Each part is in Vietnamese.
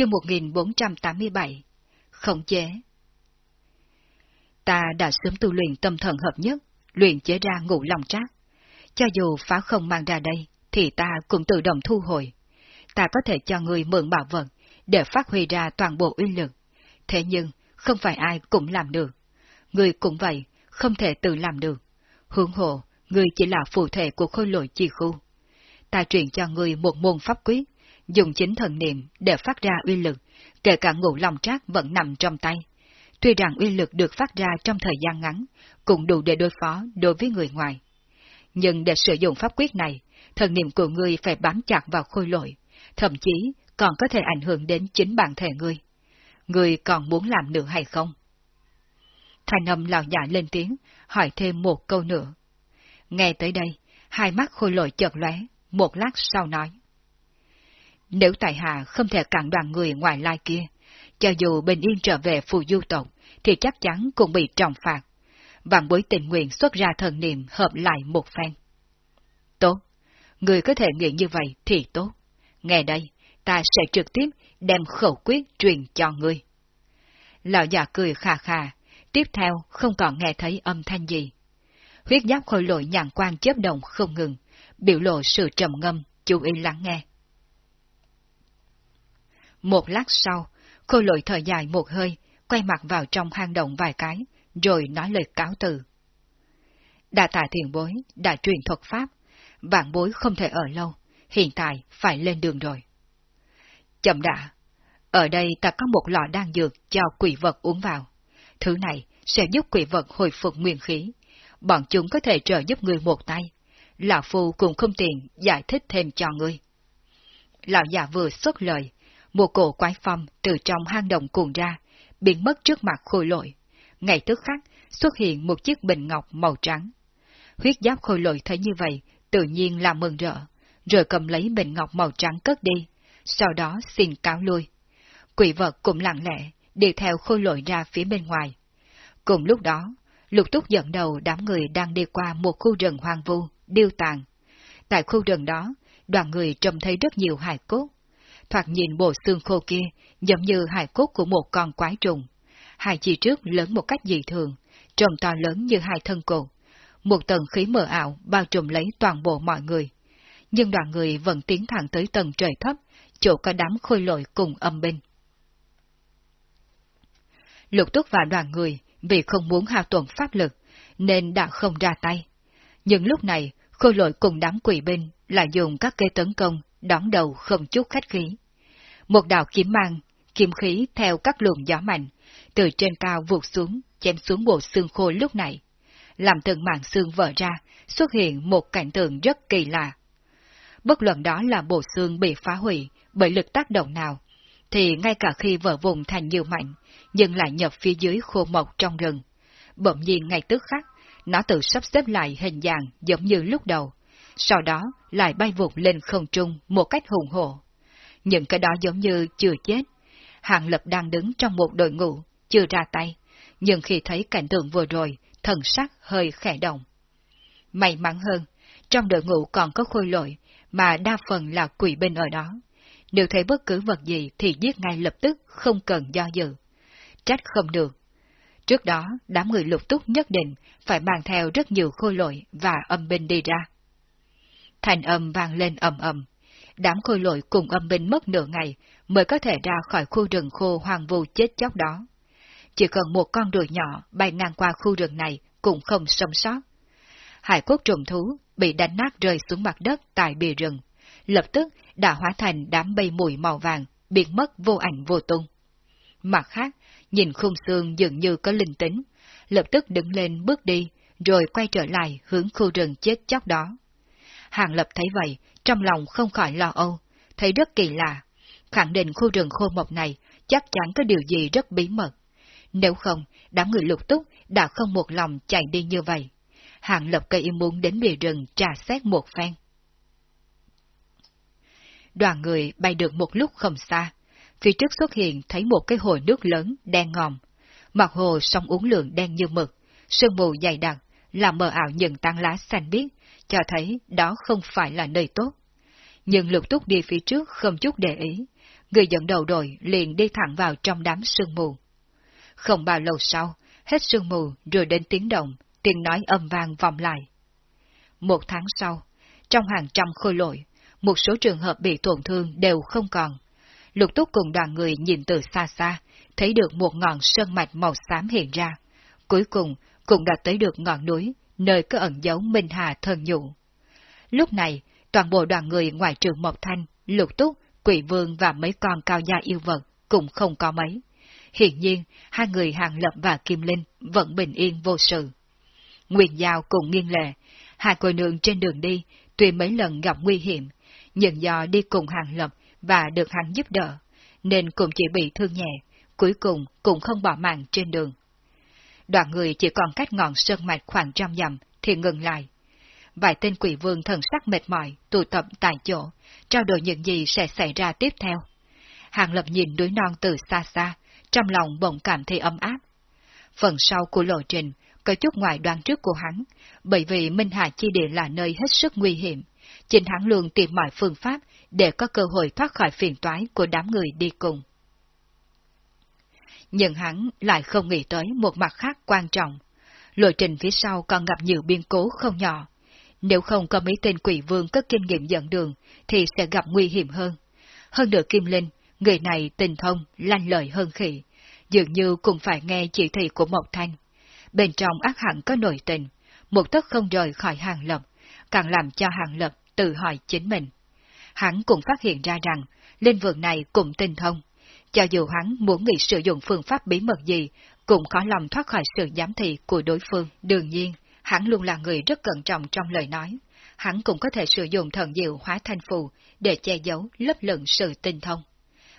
chương 1487, Khống chế Ta đã sớm tu luyện tâm thần hợp nhất, luyện chế ra ngũ lòng trác. Cho dù phá không mang ra đây, thì ta cũng tự động thu hồi. Ta có thể cho người mượn bảo vật, để phát huy ra toàn bộ uy lực. Thế nhưng, không phải ai cũng làm được. Người cũng vậy, không thể tự làm được. Hướng hộ, người chỉ là phụ thể của khôi lội chi khu. Ta truyền cho người một môn pháp quyết, dùng chính thần niệm để phát ra uy lực, kể cả ngũ lòng trác vẫn nằm trong tay. Tuy rằng uy lực được phát ra trong thời gian ngắn, cũng đủ để đối phó đối với người ngoài. Nhưng để sử dụng pháp quyết này, thần niệm của ngươi phải bám chặt vào khôi lội, thậm chí còn có thể ảnh hưởng đến chính bản thể ngươi. Ngươi còn muốn làm nữa hay không? Thành âm lão giả lên tiếng, hỏi thêm một câu nữa. Nghe tới đây, hai mắt khôi lội chợt lóe, một lát sau nói. Nếu tại hạ không thể cản đoàn người ngoài lai kia, cho dù bình yên trở về phù du tộc, thì chắc chắn cũng bị trọng phạt. Vạn bối tình nguyện xuất ra thần niệm hợp lại một phen. Tốt, người có thể nghĩ như vậy thì tốt. Nghe đây, ta sẽ trực tiếp đem khẩu quyết truyền cho ngươi. Lão già cười khà khà, tiếp theo không còn nghe thấy âm thanh gì. Huyết giáp khôi lội nhàn quan chớp động không ngừng, biểu lộ sự trầm ngâm, chú ý lắng nghe. Một lát sau, khôi lội thở dài một hơi, quay mặt vào trong hang động vài cái, rồi nói lời cáo từ. Đà tạ thiền bối, đã truyền thuật pháp, vạn bối không thể ở lâu, hiện tại phải lên đường rồi. Chậm đã, ở đây ta có một lọ đan dược cho quỷ vật uống vào. Thứ này sẽ giúp quỷ vật hồi phục nguyên khí. Bọn chúng có thể trợ giúp người một tay. Lão Phu cũng không tiện giải thích thêm cho ngươi. Lão già vừa xuất lời, một cổ quái phong từ trong hang động cuồn ra, biến mất trước mặt khôi lội. Ngày tức khắc, xuất hiện một chiếc bình ngọc màu trắng. Huyết giáp khôi lội thấy như vậy, tự nhiên là mừng rỡ, rồi cầm lấy bình ngọc màu trắng cất đi, sau đó xin cáo lui. Quỷ vật cũng lặng lẽ, đi theo khôi lội ra phía bên ngoài. Cùng lúc đó, lục túc dẫn đầu đám người đang đi qua một khu rừng hoang vu, điêu tàn. Tại khu rừng đó, đoàn người trông thấy rất nhiều hài cốt, thoạt nhìn bộ xương khô kia giống như hài cốt của một con quái trùng. Hai chi trước lớn một cách dị thường, trông to lớn như hai thân cột. Một tầng khí mờ ảo bao trùm lấy toàn bộ mọi người. Nhưng đoàn người vẫn tiến thẳng tới tầng trời thấp, chỗ có đám khôi lội cùng âm binh. Lục túc và đoàn người vì không muốn hao tổn pháp lực, nên đã không ra tay. Nhưng lúc này, khôi lội cùng đám quỷ binh lại dùng các cây tấn công, đón đầu không chút khách khí. Một đạo kiếm mang, kiếm khí theo các luồng gió mạnh, từ trên cao vụt xuống, chém xuống bộ xương khô lúc này. Làm từng mảng xương vỡ ra, xuất hiện một cảnh tượng rất kỳ lạ. Bất luận đó là bộ xương bị phá hủy bởi lực tác động nào, thì ngay cả khi vỡ vùng thành nhiều mạnh, nhưng lại nhập phía dưới khô mộc trong rừng. Bỗng nhiên ngay tức khắc, nó tự sắp xếp lại hình dạng giống như lúc đầu, sau đó lại bay vụt lên không trung một cách hùng hổ. Những cái đó giống như chưa chết. Hàng Lập đang đứng trong một đội ngũ, chưa ra tay, nhưng khi thấy cảnh tượng vừa rồi, thần sắc hơi khẽ động. May mắn hơn, trong đội ngũ còn có khôi lội, mà đa phần là quỷ bên ở đó. Nếu thấy bất cứ vật gì thì giết ngay lập tức, không cần do dự. Trách không được. Trước đó, đám người lục túc nhất định phải mang theo rất nhiều khôi lội và âm binh đi ra. Thành âm vang lên ầm ầm. Đám khôi lội cùng âm binh mất nửa ngày mới có thể ra khỏi khu rừng khô hoang vu chết chóc đó. Chỉ cần một con ruồi nhỏ bay ngang qua khu rừng này cũng không sống sót. Hải quốc trùng thú bị đánh nát rơi xuống mặt đất tại bìa rừng, lập tức đã hóa thành đám bay mùi màu vàng, biến mất vô ảnh vô tung. Mặt khác, nhìn khung xương dường như có linh tính, lập tức đứng lên bước đi, rồi quay trở lại hướng khu rừng chết chóc đó. Hàng Lập thấy vậy, trong lòng không khỏi lo âu, thấy rất kỳ lạ. Khẳng định khu rừng khô mộc này chắc chắn có điều gì rất bí mật. Nếu không, đám người lục túc đã không một lòng chạy đi như vậy. Hàng Lập cây muốn đến bìa rừng trà xét một phen. Đoàn người bay được một lúc không xa. Phía trước xuất hiện thấy một cái hồ nước lớn, đen ngòm. Mặt hồ sông uống lượng đen như mực, sương mù dày đặc, làm mờ ảo những tăng lá xanh biếc, cho thấy đó không phải là nơi tốt. Nhưng lục túc đi phía trước không chút để ý, người dẫn đầu đội liền đi thẳng vào trong đám sương mù. Không bao lâu sau, hết sương mù rồi đến tiếng động, tiếng nói âm vang vòng lại. Một tháng sau, trong hàng trăm khôi lội, một số trường hợp bị tổn thương đều không còn. Lục túc cùng đoàn người nhìn từ xa xa, thấy được một ngọn sơn mạch màu xám hiện ra. Cuối cùng, cũng đã tới được ngọn núi, nơi có ẩn dấu Minh Hà thần nhụ. Lúc này, toàn bộ đoàn người ngoài trường Mộc Thanh, Lục Túc, Quỷ Vương và mấy con cao gia yêu vật cũng không có mấy. Hiện nhiên, hai người Hàng Lập và Kim Linh vẫn bình yên vô sự. Nguyên Giao cùng nghiêng lệ, hai cô nương trên đường đi, tuy mấy lần gặp nguy hiểm, nhưng do đi cùng Hàng Lập và được hắn giúp đỡ, nên cũng chỉ bị thương nhẹ, cuối cùng cũng không bỏ mạng trên đường. Đoàn người chỉ còn cách ngọn sơn mạch khoảng trăm dặm thì ngừng lại. Vài tên quỷ vương thần sắc mệt mỏi, tụ tập tại chỗ, trao đổi những gì sẽ xảy ra tiếp theo. Hàng Lập nhìn núi non từ xa xa, trong lòng bỗng cảm thấy ấm áp. Phần sau của lộ trình, có chút ngoài đoán trước của hắn, bởi vì Minh Hà Chi Địa là nơi hết sức nguy hiểm. Chính hắn luôn tìm mọi phương pháp để có cơ hội thoát khỏi phiền toái của đám người đi cùng. Nhưng hắn lại không nghĩ tới một mặt khác quan trọng. Lộ trình phía sau còn gặp nhiều biên cố không nhỏ. Nếu không có mấy tên quỷ vương có kinh nghiệm dẫn đường, thì sẽ gặp nguy hiểm hơn. Hơn nữa Kim Linh, người này tình thông, lanh lợi hơn khỉ, dường như cũng phải nghe chỉ thị của Mộc Thanh. Bên trong ác hẳn có nội tình, một tấc không rời khỏi hàng lập, càng làm cho hàng lập tự hỏi chính mình. Hắn cũng phát hiện ra rằng, linh vượng này cũng tinh thông. Cho dù hắn muốn nghĩ sử dụng phương pháp bí mật gì, cũng khó lòng thoát khỏi sự giám thị của đối phương. Đương nhiên, hắn luôn là người rất cẩn trọng trong lời nói. Hắn cũng có thể sử dụng thần diệu hóa thanh phù để che giấu lấp lửng sự tinh thông.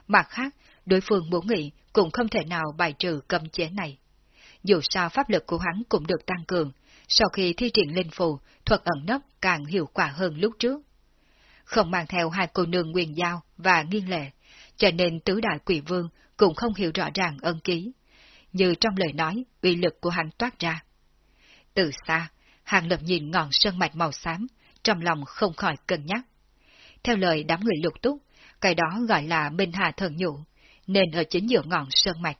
Mặt khác, đối phương muốn nghĩ cũng không thể nào bài trừ cấm chế này. Dù sao pháp lực của hắn cũng được tăng cường, sau khi thi triển linh phù, thuật ẩn nấp càng hiệu quả hơn lúc trước. Không mang theo hai cô nương nguyên giao và nghiêng lệ, cho nên tứ đại quỷ vương cũng không hiểu rõ ràng ân ký. Như trong lời nói, uy lực của hắn toát ra. Từ xa, hàng lập nhìn ngọn sơn mạch màu xám, trong lòng không khỏi cân nhắc. Theo lời đám người lục túc, cái đó gọi là Minh Hà Thần Nhụ, nên ở chính giữa ngọn sơn mạch.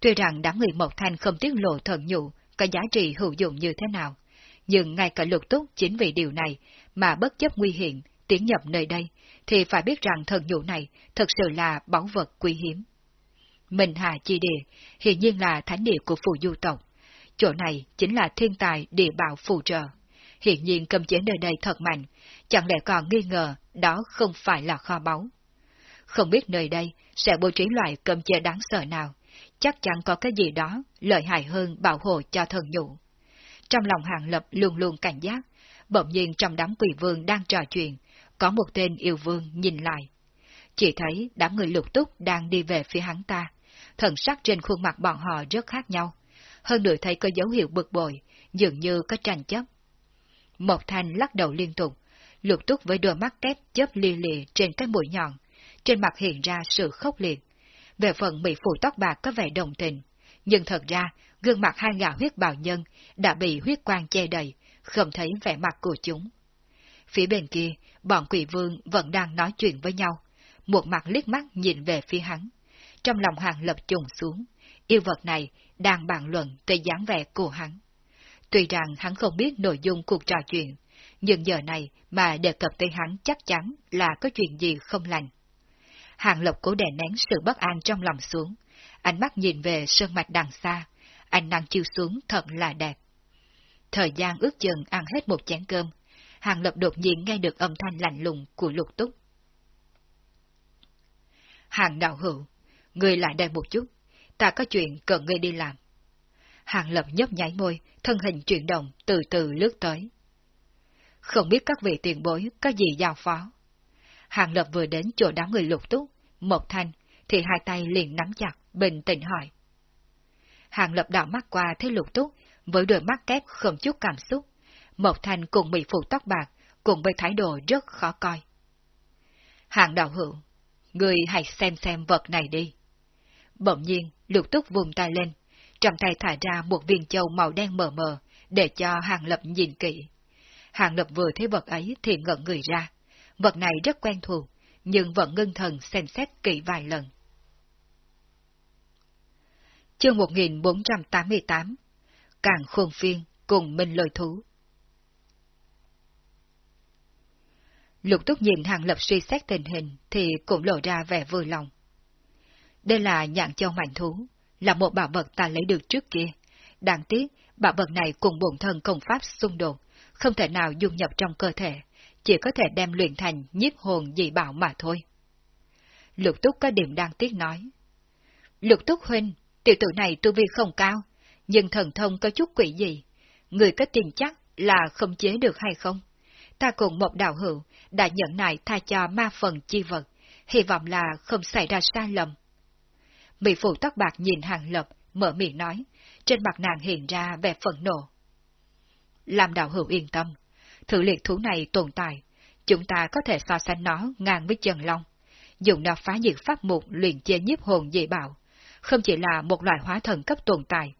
Tuy rằng đám người Mộc Thanh không tiết lộ thần nhụ có giá trị hữu dụng như thế nào, nhưng ngay cả lục túc chính vì điều này mà bất chấp nguy hiểm tiến nhập nơi đây, thì phải biết rằng thần nhũ này thật sự là báu vật quý hiếm. Minh Hà Chi Địa hiện nhiên là thánh địa của phù du tộc. Chỗ này chính là thiên tài địa bảo phù trợ. Hiện nhiên cầm chế nơi đây thật mạnh, chẳng lẽ còn nghi ngờ đó không phải là kho báu. Không biết nơi đây sẽ bố trí loại cầm chế đáng sợ nào, chắc chắn có cái gì đó lợi hại hơn bảo hộ cho thần nhũ Trong lòng hàng lập luôn luôn cảnh giác, bỗng nhiên trong đám quỷ vương đang trò chuyện, có một tên yêu vương nhìn lại. Chỉ thấy đám người lục túc đang đi về phía hắn ta, thần sắc trên khuôn mặt bọn họ rất khác nhau. Hơn nữa thấy có dấu hiệu bực bội, dường như có tranh chấp. Một thanh lắc đầu liên tục, lục túc với đôi mắt kép chớp li li trên cái mũi nhọn, trên mặt hiện ra sự khốc liệt. Về phần bị phụ tóc bạc có vẻ đồng tình, nhưng thật ra gương mặt hai gã huyết bào nhân đã bị huyết quang che đầy, không thấy vẻ mặt của chúng. Phía bên kia, bọn quỷ vương vẫn đang nói chuyện với nhau, một mặt liếc mắt nhìn về phía hắn. Trong lòng hàng lập trùng xuống, yêu vật này đang bàn luận tới dáng vẻ của hắn. Tuy rằng hắn không biết nội dung cuộc trò chuyện, nhưng giờ này mà đề cập tới hắn chắc chắn là có chuyện gì không lành. Hàng Lập cố đè nén sự bất an trong lòng xuống, ánh mắt nhìn về sơn mạch đằng xa, ánh nắng chiếu xuống thật là đẹp. Thời gian ước chừng ăn hết một chén cơm, Hàng Lập đột nhiên nghe được âm thanh lạnh lùng của lục túc. Hàng đạo hữu, người lại đây một chút, ta có chuyện cần ngươi đi làm. Hàng Lập nhấp nháy môi, thân hình chuyển động, từ từ lướt tới. Không biết các vị tiền bối có gì giao phó. Hàng Lập vừa đến chỗ đám người lục túc, một thanh, thì hai tay liền nắm chặt, bình tĩnh hỏi. Hàng Lập đảo mắt qua thấy lục túc, với đôi mắt kép không chút cảm xúc. Một thanh cùng bị phụ tóc bạc, cùng với thái độ rất khó coi. Hạng đạo hữu, người hãy xem xem vật này đi. Bỗng nhiên, lục túc vùng tay lên, trong tay thả ra một viên châu màu đen mờ mờ, để cho Hàng Lập nhìn kỹ. Hàng Lập vừa thấy vật ấy thì ngẩn người ra. Vật này rất quen thuộc, nhưng vẫn ngưng thần xem xét kỹ vài lần. Chương 1488 Càng khôn phiên cùng minh lời thú Lục túc nhìn hàng lập suy xét tình hình thì cũng lộ ra vẻ vui lòng. Đây là nhạn châu mạnh thú, là một bảo vật ta lấy được trước kia. Đáng tiếc, bảo vật này cùng bổn thân công pháp xung đột, không thể nào dung nhập trong cơ thể, chỉ có thể đem luyện thành nhiếp hồn dị bảo mà thôi. Lục túc có điểm đáng tiếc nói. Lục túc huynh, tiểu tử này tu vi không cao, nhưng thần thông có chút quỷ gì. Người có tin chắc là không chế được hay không? Ta cùng một đạo hữu đã nhận nại tha cho ma phần chi vật, hy vọng là không xảy ra sai lầm. Mỹ phụ tóc bạc nhìn hàng lập, mở miệng nói, trên mặt nàng hiện ra vẻ phẫn nộ. Làm đạo hữu yên tâm, thử liệt thú này tồn tại, chúng ta có thể so sánh nó ngang với chân long, dùng nó phá diệt pháp mục luyện chế nhiếp hồn dị bảo, không chỉ là một loại hóa thần cấp tồn tại,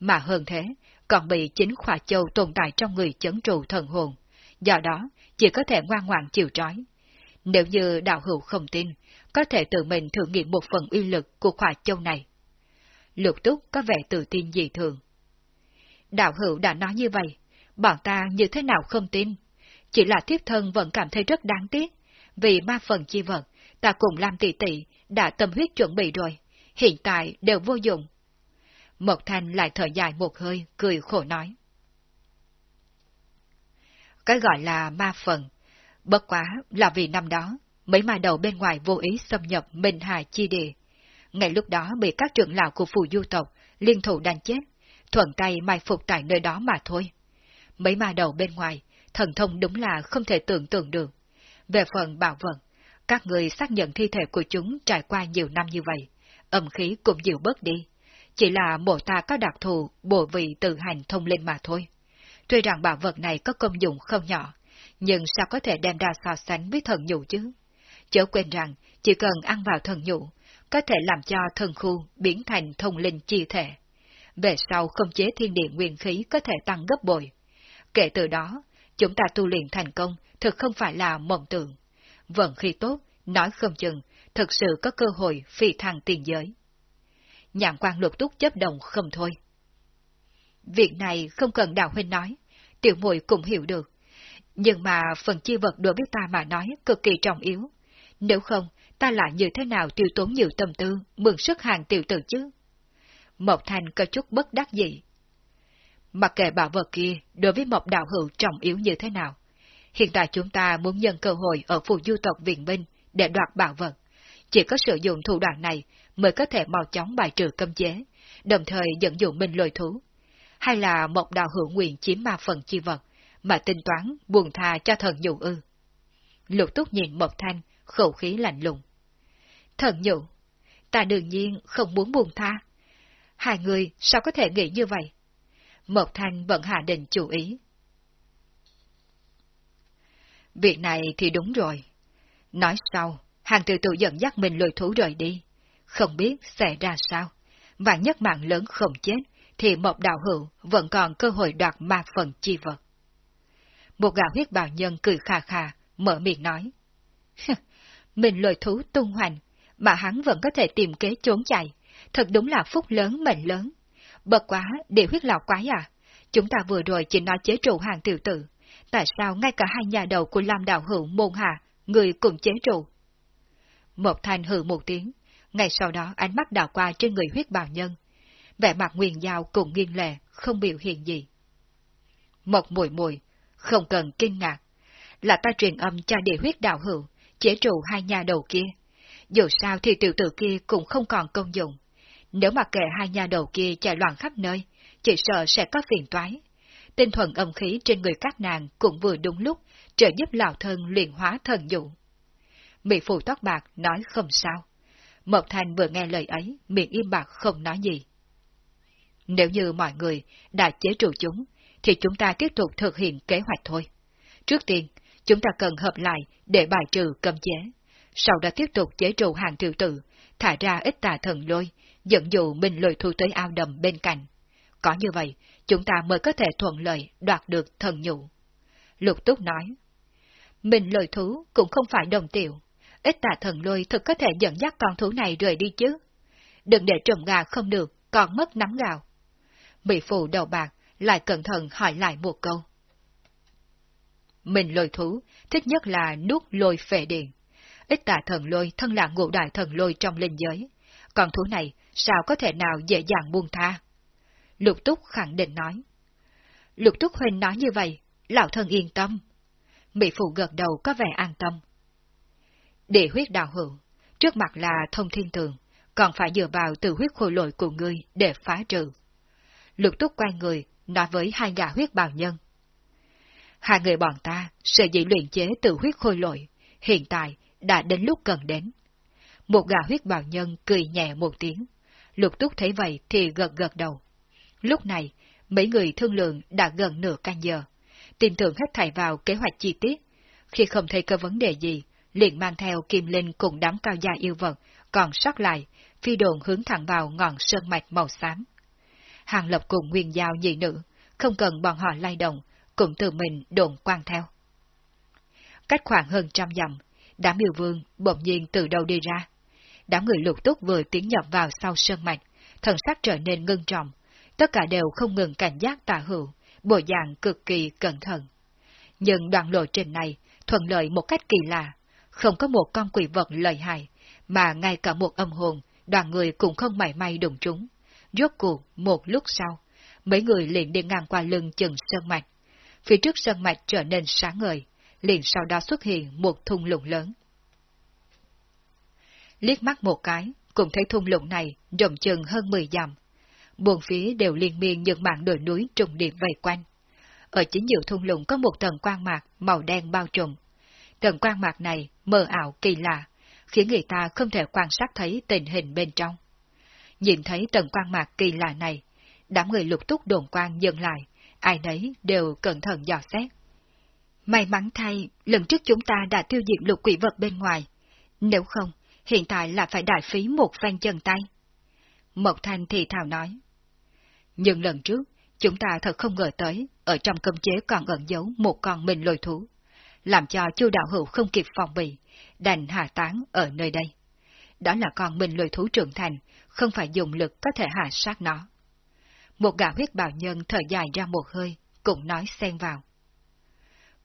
mà hơn thế, còn bị chính khỏa châu tồn tại trong người chấn trụ thần hồn, do đó chỉ có thể ngoan ngoãn chịu trói. Nếu như đạo hữu không tin, có thể tự mình thử nghiệm một phần uy lực của khỏa châu này. Lục túc có vẻ tự tin dị thường. Đạo hữu đã nói như vậy, bọn ta như thế nào không tin. Chỉ là thiếp thân vẫn cảm thấy rất đáng tiếc, vì ma phần chi vật, ta cùng Lam tỷ tỷ đã tâm huyết chuẩn bị rồi, hiện tại đều vô dụng. Mộc Thanh lại thở dài một hơi, cười khổ nói. Cái gọi là ma phần, bất quá là vì năm đó, mấy ma đầu bên ngoài vô ý xâm nhập Minh Hà Chi Địa. Ngay lúc đó bị các trưởng lão của phù du tộc liên thủ đánh chết, thuận tay mai phục tại nơi đó mà thôi. Mấy ma đầu bên ngoài, thần thông đúng là không thể tưởng tượng được. Về phần bảo vật, các người xác nhận thi thể của chúng trải qua nhiều năm như vậy, âm khí cũng dịu bớt đi. Chỉ là mộ ta có đặc thù bộ vị tự hành thông linh mà thôi. Tuy rằng bảo vật này có công dụng không nhỏ, nhưng sao có thể đem ra so sánh với thần nhũ chứ? Chớ quên rằng, chỉ cần ăn vào thần nhũ, có thể làm cho thần khu biến thành thông linh chi thể. Về sau không chế thiên địa nguyên khí có thể tăng gấp bội. Kể từ đó, chúng ta tu luyện thành công thực không phải là mộng tưởng. Vận khi tốt, nói không chừng, thực sự có cơ hội phi thăng tiền giới. nhãn quan lục túc chấp đồng không thôi. Việc này không cần đạo huynh nói, tiểu muội cũng hiểu được. Nhưng mà phần chi vật đối với ta mà nói cực kỳ trọng yếu. Nếu không, ta lại như thế nào tiêu tốn nhiều tâm tư, mượn sức hàng tiểu tử chứ? Mộc Thành có chút bất đắc dị. Mặc kệ bảo vật kia đối với một đạo hữu trọng yếu như thế nào, hiện tại chúng ta muốn nhân cơ hội ở phù du tộc viện binh để đoạt bảo vật. Chỉ có sử dụng thủ đoạn này mới có thể mau chóng bài trừ cấm chế, đồng thời dẫn dụ minh lôi thú. Hay là mộng đạo hữu nguyện chiếm ma phần chi vật, mà tính toán buồn tha cho thần nhụ ư. Lục túc nhìn Mộc Thanh, khẩu khí lạnh lùng. Thần nhụ, ta đương nhiên không muốn buồn tha. Hai người sao có thể nghĩ như vậy? Mộc Thanh vẫn hạ định chủ ý. Việc này thì đúng rồi. Nói sau, hàng từ tự dẫn dắt mình lùi thú rời đi. Không biết sẽ ra sao. Vạn nhất mạng lớn không chết, thì một đạo hữu vẫn còn cơ hội đoạt ma phần chi vật. Một gã huyết bào nhân cười khà khà, mở miệng nói. mình lời thú tung hoành, mà hắn vẫn có thể tìm kế trốn chạy. Thật đúng là phúc lớn mệnh lớn. Bật quá, để huyết lão quái à? Chúng ta vừa rồi chỉ nói chế trụ hàng tiểu tử. Tại sao ngay cả hai nhà đầu của Lam Đạo Hữu môn hạ, người cùng chế trụ? Một thanh hừ một tiếng, ngay sau đó ánh mắt đảo qua trên người huyết bào nhân. Vẻ mặt nguyền giao cùng nghiêng lệ, không biểu hiện gì. Một mùi mùi, không cần kinh ngạc. Là ta truyền âm cho địa huyết đạo hữu, chế trụ hai nhà đầu kia. Dù sao thì tiểu tử kia cũng không còn công dụng. Nếu mà kệ hai nhà đầu kia chạy loạn khắp nơi, chỉ sợ sẽ có phiền toái. Tinh thuần âm khí trên người các nàng cũng vừa đúng lúc trợ giúp lão thân luyện hóa thần dụ. Mỹ phụ tóc bạc nói không sao. Mộc Thành vừa nghe lời ấy, miệng im bạc không nói gì. Nếu như mọi người đã chế trụ chúng, thì chúng ta tiếp tục thực hiện kế hoạch thôi. Trước tiên, chúng ta cần hợp lại để bài trừ cấm chế. Sau đó tiếp tục chế trụ hàng triệu tử, thả ra ít tà thần lôi, dẫn dụ mình lôi thu tới ao đầm bên cạnh. Có như vậy, chúng ta mới có thể thuận lợi đoạt được thần nhụ. Lục Túc nói, mình lời thú cũng không phải đồng tiểu, ít tà thần lôi thực có thể dẫn dắt con thú này rời đi chứ. Đừng để trộm gà không được, còn mất nắm gạo. Mỹ phụ đầu bạc lại cẩn thận hỏi lại một câu. Mình lôi thú, thích nhất là nuốt lôi phệ điện. Ít tà thần lôi thân là ngũ đại thần lôi trong linh giới. Còn thú này sao có thể nào dễ dàng buông tha? Lục Túc khẳng định nói. Lục Túc Huynh nói như vậy, lão thân yên tâm. Mỹ Phụ gật đầu có vẻ an tâm. Địa huyết đạo hữu, trước mặt là thông thiên tường, còn phải dựa vào từ huyết khôi lội của ngươi để phá trừ. Lục Túc quay người, nói với hai gã huyết bào nhân. Hai người bọn ta sẽ dĩ luyện chế từ huyết khôi lội, hiện tại đã đến lúc cần đến. Một gã huyết bào nhân cười nhẹ một tiếng. Lục Túc thấy vậy thì gật gật đầu. Lúc này, mấy người thương lượng đã gần nửa canh giờ, tin tưởng hết thảy vào kế hoạch chi tiết. Khi không thấy có vấn đề gì, liền mang theo Kim Linh cùng đám cao gia yêu vật, còn sót lại, phi đồn hướng thẳng vào ngọn sơn mạch màu xám. Hàng lập cùng nguyên giao nhị nữ, không cần bọn họ lay động, cũng tự mình đồn quan theo. Cách khoảng hơn trăm dặm, đám yêu vương bỗng nhiên từ đâu đi ra. Đám người lục túc vừa tiến nhập vào sau sơn mạch, thần sắc trở nên ngưng trọng, tất cả đều không ngừng cảnh giác tà hữu, bộ dạng cực kỳ cẩn thận. Nhưng đoạn lộ trình này thuận lợi một cách kỳ lạ, không có một con quỷ vật lợi hại, mà ngay cả một âm hồn, đoàn người cũng không mảy may đụng chúng Rốt cuộc, một lúc sau, mấy người liền đi ngang qua lưng chừng sơn mạch. Phía trước sơn mạch trở nên sáng ngời, liền sau đó xuất hiện một thung lũng lớn. Liếc mắt một cái, cũng thấy thung lũng này rộng chừng hơn 10 dặm, buồn phía đều liên miên những mạng đồi núi trùng điệp vây quanh. Ở chính giữa thung lũng có một tầng quang mạc màu đen bao trùm. Tầng quang mạc này mờ ảo kỳ lạ, khiến người ta không thể quan sát thấy tình hình bên trong. Nhìn thấy tầng quan mạc kỳ lạ này, đám người lục túc đồn quang dừng lại, ai nấy đều cẩn thận dò xét. May mắn thay, lần trước chúng ta đã tiêu diệt lục quỷ vật bên ngoài. Nếu không, hiện tại là phải đại phí một phen chân tay. Mộc Thanh thì thào nói. Nhưng lần trước, chúng ta thật không ngờ tới, ở trong cơm chế còn ẩn giấu một con mình lôi thú, làm cho chu đạo hữu không kịp phòng bị, đành hạ tán ở nơi đây. Đó là con mình lôi thú trưởng thành, không phải dùng lực có thể hạ sát nó. Một gã huyết bào nhân thở dài ra một hơi, cũng nói xen vào.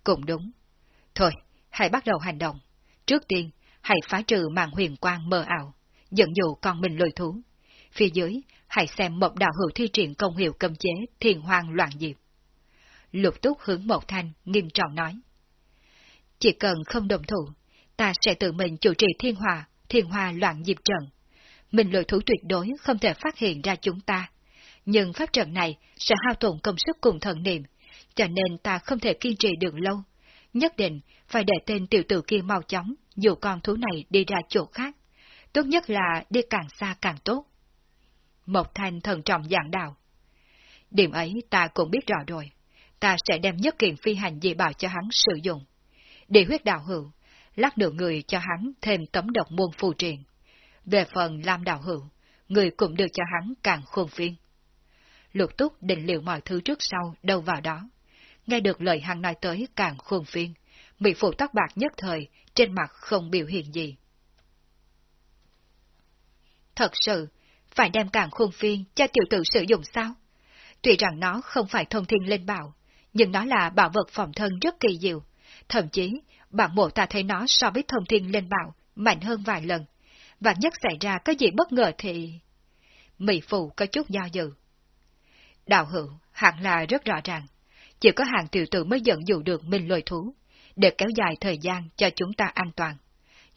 Cũng đúng. Thôi, hãy bắt đầu hành động. Trước tiên, hãy phá trừ màn huyền quang mờ ảo, dẫn dụ con mình lôi thú, Phía dưới, hãy xem một đạo hữu thi triển công hiệu cầm chế thiền hoàng loạn diệp. Lục túc hướng một thanh, nghiêm trọng nói. Chỉ cần không đồng thủ, ta sẽ tự mình chủ trì thiên hòa, thiên hòa loạn diệp trận. Mình lội thủ tuyệt đối không thể phát hiện ra chúng ta. Nhưng pháp trận này sẽ hao tổn công sức cùng thần niệm, cho nên ta không thể kiên trì được lâu. Nhất định phải để tên tiểu tử kia mau chóng, dù con thú này đi ra chỗ khác. Tốt nhất là đi càng xa càng tốt. Mộc Thanh thần trọng giảng đạo. Điểm ấy ta cũng biết rõ rồi. Ta sẽ đem nhất kiện phi hành dị bảo cho hắn sử dụng. Để huyết đạo hữu, lát được người cho hắn thêm tấm độc môn phù truyền. Về phần Lam đạo hữu, người cũng được cho hắn càng khuôn phiên. Lục túc định liệu mọi thứ trước sau đâu vào đó. Nghe được lời hắn nói tới càng khuôn phiên, mỹ phụ tóc bạc nhất thời, trên mặt không biểu hiện gì. Thật sự, phải đem càng khuôn phiên cho tiểu tử sử dụng sao? Tuy rằng nó không phải thông thiên lên bảo, nhưng nó là bảo vật phòng thân rất kỳ diệu. Thậm chí, bản mộ ta thấy nó so với thông thiên lên bảo mạnh hơn vài lần. Và nhất xảy ra có gì bất ngờ thì... Mỹ Phụ có chút do dự. Đạo hữu hẳn là rất rõ ràng. Chỉ có hàng tiểu tử mới dẫn dụ được mình lôi thú, để kéo dài thời gian cho chúng ta an toàn.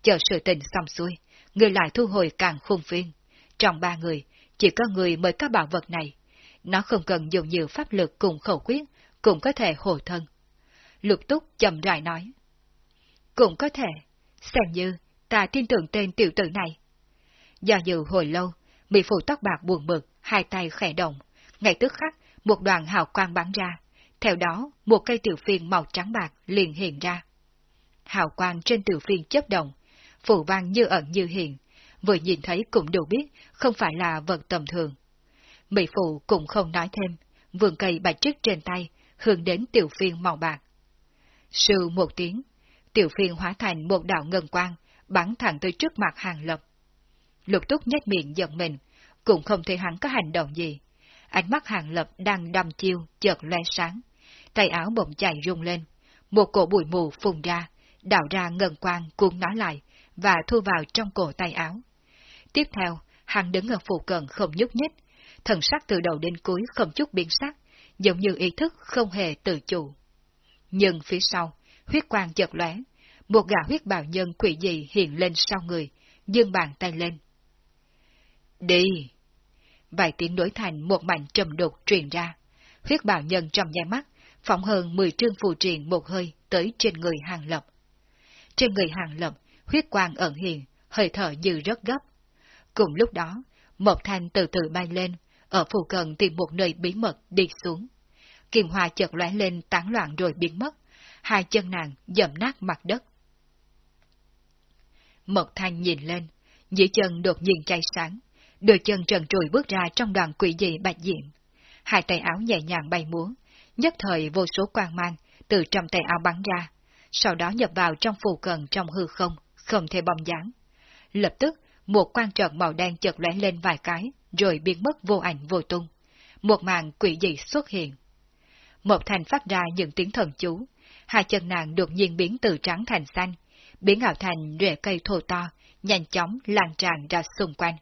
Chờ sự tình xong xuôi, người lại thu hồi càng khung phiên. Trong ba người, chỉ có người mới có bảo vật này. Nó không cần dùng nhiều pháp lực cùng khẩu quyết, cũng có thể hộ thân. Lục túc chậm rãi nói. Cũng có thể, xem như ta tin tưởng tên tiểu tử này. Do dự hồi lâu, Mỹ phụ tóc bạc buồn bực, hai tay khẽ động, ngay tức khắc một đoàn hào quang bắn ra, theo đó một cây tiểu phiên màu trắng bạc liền hiện ra. Hào quang trên tiểu phiên chấp động, phụ vang như ẩn như hiện, vừa nhìn thấy cũng đều biết không phải là vật tầm thường. Mỹ phụ cũng không nói thêm, vườn cây bạch trích trên tay, hướng đến tiểu phiên màu bạc. Sư một tiếng, tiểu phiên hóa thành một đạo ngân quang, bắn thẳng tới trước mặt Hàng Lập. Lục túc nhếch miệng giận mình, cũng không thấy hắn có hành động gì. Ánh mắt Hàng Lập đang đâm chiêu, chợt loe sáng. Tay áo bỗng chạy rung lên, một cổ bụi mù phùng ra, đảo ra ngân quang cuốn nó lại, và thu vào trong cổ tay áo. Tiếp theo, hắn đứng ở phụ cận không nhúc nhích, thần sắc từ đầu đến cuối không chút biến sắc, giống như ý thức không hề tự chủ. Nhưng phía sau, huyết quang chợt lóe, một gã huyết bào nhân quỷ dị hiện lên sau người, dương bàn tay lên. Đi! Vài tiếng đối thành một mảnh trầm đột truyền ra. Huyết bào nhân trong nháy mắt, phóng hơn 10 trương phù truyền một hơi tới trên người hàng lập. Trên người hàng lập, huyết quang ẩn hiện, hơi thở như rất gấp. Cùng lúc đó, một thanh từ từ bay lên, ở phù cận tìm một nơi bí mật đi xuống. Kiềm hòa chợt lóe lên tán loạn rồi biến mất, hai chân nàng dầm nát mặt đất. Mộc Thanh nhìn lên, dĩ chân đột nhiên chay sáng, đôi chân trần trùi bước ra trong đoàn quỷ dị bạch diện. Hai tay áo nhẹ nhàng bay múa, nhất thời vô số quang mang từ trong tay áo bắn ra, sau đó nhập vào trong phù cần trong hư không, không thể bong dáng. Lập tức, một quan trợn màu đen chợt lóe lên vài cái, rồi biến mất vô ảnh vô tung. Một màn quỷ dị xuất hiện. Một thành phát ra những tiếng thần chú, hai chân nàng đột nhiên biến từ trắng thành xanh, biến ảo thành rễ cây thô to, nhanh chóng lan tràn ra xung quanh.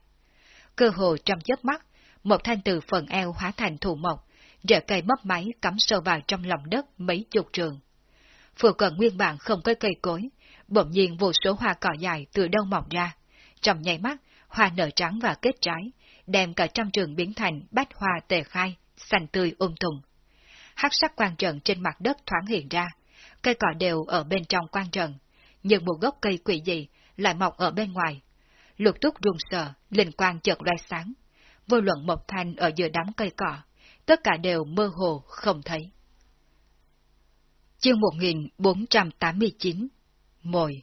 Cơ hồ trong chớp mắt, một thanh từ phần eo hóa thành thủ mộc, rễ cây mấp máy cắm sâu vào trong lòng đất mấy chục trường. Phù cận nguyên bản không có cây cối, bỗng nhiên vô số hoa cỏ dài từ đâu mọc ra. Trong nháy mắt, hoa nở trắng và kết trái, đem cả trăm trường biến thành bách hoa tề khai, xanh tươi um ôm thùng. tùng. Hắc sắc quan trận trên mặt đất thoáng hiện ra, cây cỏ đều ở bên trong quan trần, nhưng một gốc cây quỷ dị lại mọc ở bên ngoài. Lục túc run sợ, linh quang chợt loe sáng. Vô luận một thanh ở giữa đám cây cỏ, tất cả đều mơ hồ không thấy. Chương 1489 Mồi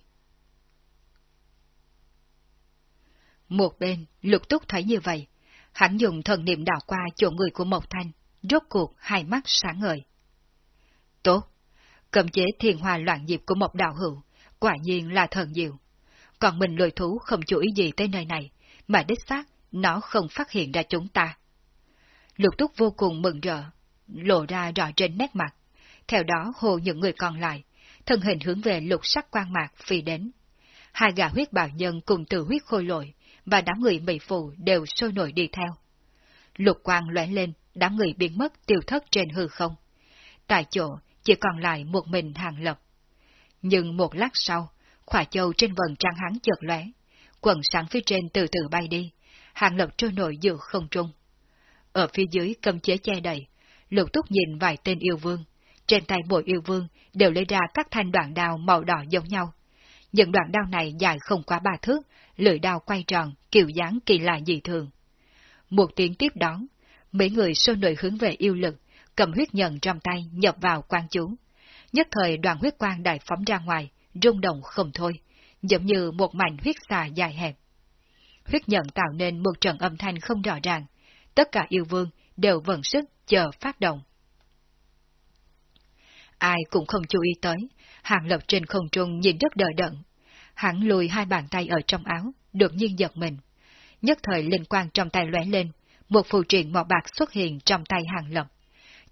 Một bên, lục túc thấy như vậy, hắn dùng thần niệm đảo qua chỗ người của Mộc Thanh, rốt cuộc hai mắt sáng ngời. Tốt, cầm chế thiền hòa loạn nhịp của một đạo hữu, quả nhiên là thần diệu. Còn mình lôi thú không chú ý gì tới nơi này, mà đích xác nó không phát hiện ra chúng ta. Lục túc vô cùng mừng rỡ, lộ ra rõ trên nét mặt. Theo đó hồ những người còn lại, thân hình hướng về lục sắc quan mạc phi đến. Hai gã huyết bào nhân cùng từ huyết khôi lội, và đám người mỹ phụ đều sôi nổi đi theo. Lục quang lóe lên, đám người biến mất tiêu thất trên hư không. Tại chỗ, chỉ còn lại một mình hàng lập. Nhưng một lát sau, khỏa châu trên vần trăng hắn chợt lóe, quần sáng phía trên từ từ bay đi, hàng lập trôi nổi giữa không trung. Ở phía dưới cầm chế che đầy, lục túc nhìn vài tên yêu vương, trên tay mỗi yêu vương đều lấy ra các thanh đoạn đao màu đỏ giống nhau. Những đoạn đao này dài không quá ba thước, lưỡi đao quay tròn, kiểu dáng kỳ lạ dị thường. Một tiếng tiếp đón, mấy người sôi nổi hướng về yêu lực, cầm huyết nhận trong tay nhập vào quan chú. Nhất thời đoàn huyết quang đại phóng ra ngoài, rung động không thôi, giống như một mảnh huyết xà dài hẹp. Huyết nhận tạo nên một trận âm thanh không rõ ràng, tất cả yêu vương đều vận sức chờ phát động. Ai cũng không chú ý tới, hàng lập trên không trung nhìn rất đợi đận. Hắn lùi hai bàn tay ở trong áo, đột nhiên giật mình. Nhất thời linh quang trong tay lóe lên, một phù triện màu bạc xuất hiện trong tay hàng lập.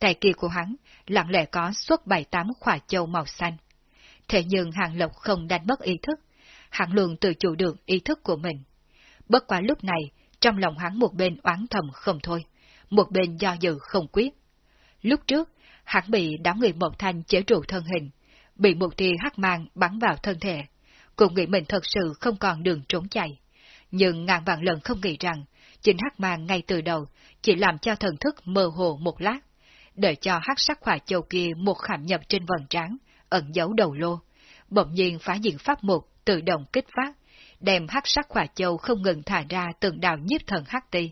Tay kia của hắn lặng lẽ có suốt bảy tám khỏa châu màu xanh. Thế nhưng hàng lộc không đánh mất ý thức, hắn luôn tự chủ được ý thức của mình. Bất quá lúc này, trong lòng hắn một bên oán thầm không thôi, một bên do dự không quyết. Lúc trước, hắn bị đám người một thanh chế trụ thân hình, bị một tia hắc mang bắn vào thân thể, cũng nghĩ mình thật sự không còn đường trốn chạy. Nhưng ngàn vạn lần không nghĩ rằng, chính hắc mang ngay từ đầu chỉ làm cho thần thức mơ hồ một lát, đợi cho hắc sắc hỏa châu kia một khảm nhập trên vần trán, ẩn giấu đầu lô, bỗng nhiên phá diện pháp mục tự động kích phát, đem hắc sắc hỏa châu không ngừng thả ra từng đạo nhiếp thần hắc ti.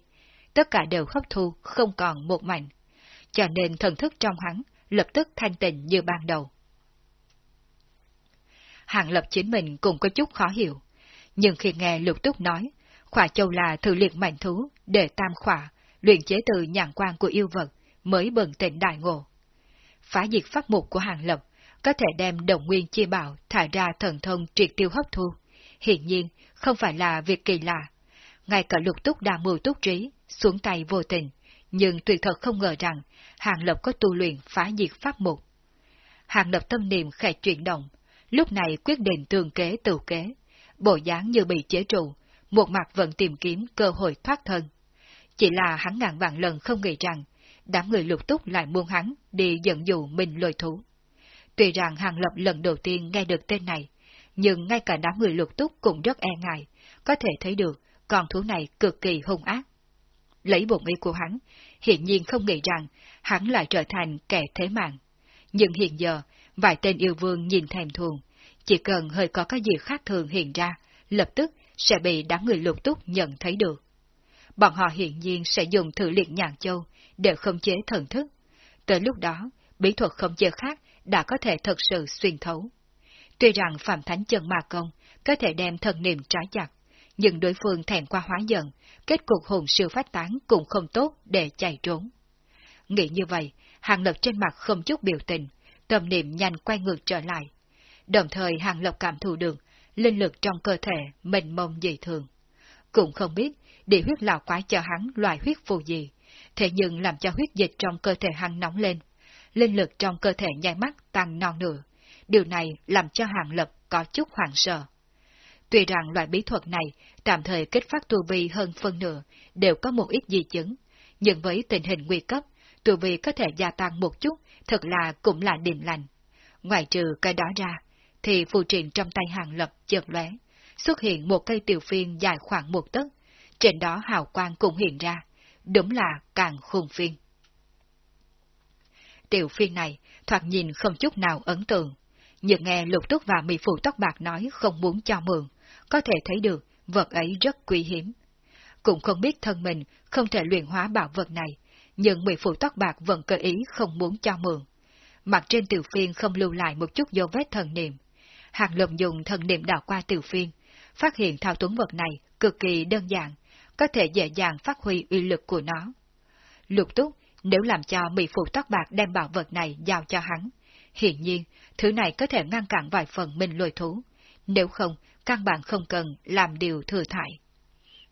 Tất cả đều hấp thu, không còn một mảnh. Cho nên thần thức trong hắn lập tức thanh tịnh như ban đầu. Hàng lập chính mình cũng có chút khó hiểu. Nhưng khi nghe lục túc nói, khỏa châu là thử liệt mạnh thú để tam khỏa, luyện chế từ nhãn quan của yêu vật, mới bừng tỉnh đại ngộ. Phá diệt pháp mục của hàng lập có thể đem đồng nguyên chi bảo thải ra thần thông triệt tiêu hấp thu, Hiện nhiên, không phải là việc kỳ lạ. Ngay cả lục túc đa mưu túc trí, xuống tay vô tình, nhưng tuyệt thật không ngờ rằng Hàng Lập có tu luyện phá diệt pháp mục. Hàng Lập tâm niệm khẽ chuyển động, lúc này quyết định tương kế tự kế, bộ dáng như bị chế trụ, một mặt vẫn tìm kiếm cơ hội thoát thân. Chỉ là hắn ngàn vạn lần không nghĩ rằng, đám người lục túc lại muôn hắn đi dẫn dụ mình lôi thú. Tuy rằng Hàng Lập lần đầu tiên nghe được tên này, nhưng ngay cả đám người lục túc cũng rất e ngại, có thể thấy được con thú này cực kỳ hung ác. Lấy bụng ý của hắn, hiện nhiên không nghĩ rằng hắn lại trở thành kẻ thế mạng. Nhưng hiện giờ, vài tên yêu vương nhìn thèm thuồng, chỉ cần hơi có cái gì khác thường hiện ra, lập tức sẽ bị đám người lục túc nhận thấy được. Bọn họ hiện nhiên sẽ dùng thử liệt nhàn châu để khống chế thần thức. Tới lúc đó, bí thuật khống chế khác đã có thể thật sự xuyên thấu. Tuy rằng Phạm Thánh Chân Ma Công có thể đem thần niệm trói chặt, nhưng đối phương thèm qua hóa giận, kết cục hồn siêu phát tán cũng không tốt để chạy trốn. Nghĩ như vậy, Hàng Lập trên mặt không chút biểu tình, tâm niệm nhanh quay ngược trở lại. Đồng thời Hàng Lập cảm thụ được linh lực trong cơ thể mình mông dị thường. Cũng không biết địa huyết lão quái cho hắn loại huyết phù gì, thế nhưng làm cho huyết dịch trong cơ thể hắn nóng lên. Linh lực trong cơ thể nhai mắt tăng non nửa. Điều này làm cho Hàng Lập có chút hoảng sợ. Tuy rằng loại bí thuật này tạm thời kết phát tu vi hơn phân nửa, đều có một ít di chứng, nhưng với tình hình nguy cấp, tu vi có thể gia tăng một chút, thật là cũng là điểm lành. Ngoài trừ cái đó ra, thì phù triện trong tay hàng lập chợt lóe, xuất hiện một cây tiểu phiên dài khoảng một tấc, trên đó hào quang cũng hiện ra, đúng là càng khôn phiên. Tiểu phiên này thoạt nhìn không chút nào ấn tượng, nhưng nghe lục túc và mỹ phụ tóc bạc nói không muốn cho mượn, có thể thấy được vật ấy rất quý hiếm. Cũng không biết thân mình không thể luyện hóa bảo vật này, nhưng mỹ phụ tóc bạc vẫn cơ ý không muốn cho mượn. Mặt trên tiểu phiên không lưu lại một chút dấu vết thần niệm. Hàng lồng dùng thần niệm đảo qua tiểu phiên, phát hiện thao túng vật này cực kỳ đơn giản, có thể dễ dàng phát huy uy lực của nó. Lục túc, nếu làm cho mỹ phụ tóc bạc đem bảo vật này giao cho hắn, hiển nhiên, thứ này có thể ngăn cản vài phần mình lôi thú, nếu không, căn bản không cần làm điều thừa thải.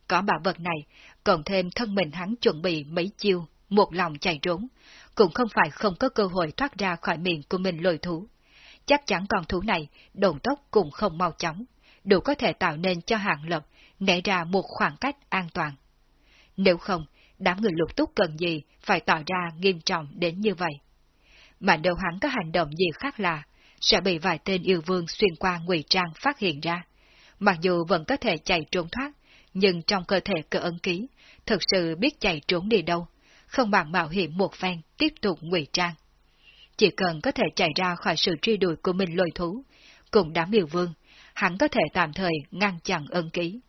Có bảo vật này, cộng thêm thân mình hắn chuẩn bị mấy chiêu, một lòng chạy trốn, cũng không phải không có cơ hội thoát ra khỏi miệng của mình lôi thú. Chắc chắn con thú này, đồn tốc cũng không mau chóng, đủ có thể tạo nên cho hạng lập nảy ra một khoảng cách an toàn. Nếu không, đám người lục túc cần gì phải tỏ ra nghiêm trọng đến như vậy. Mà đâu hắn có hành động gì khác là sẽ bị vài tên yêu vương xuyên qua ngụy trang phát hiện ra. Mặc dù vẫn có thể chạy trốn thoát, nhưng trong cơ thể cơ ấn ký, thực sự biết chạy trốn đi đâu, không bằng mạo hiểm một phen tiếp tục ngụy trang. Chỉ cần có thể chạy ra khỏi sự truy đuổi của mình lôi thú, cùng đám yêu vương, hắn có thể tạm thời ngăn chặn ân ký.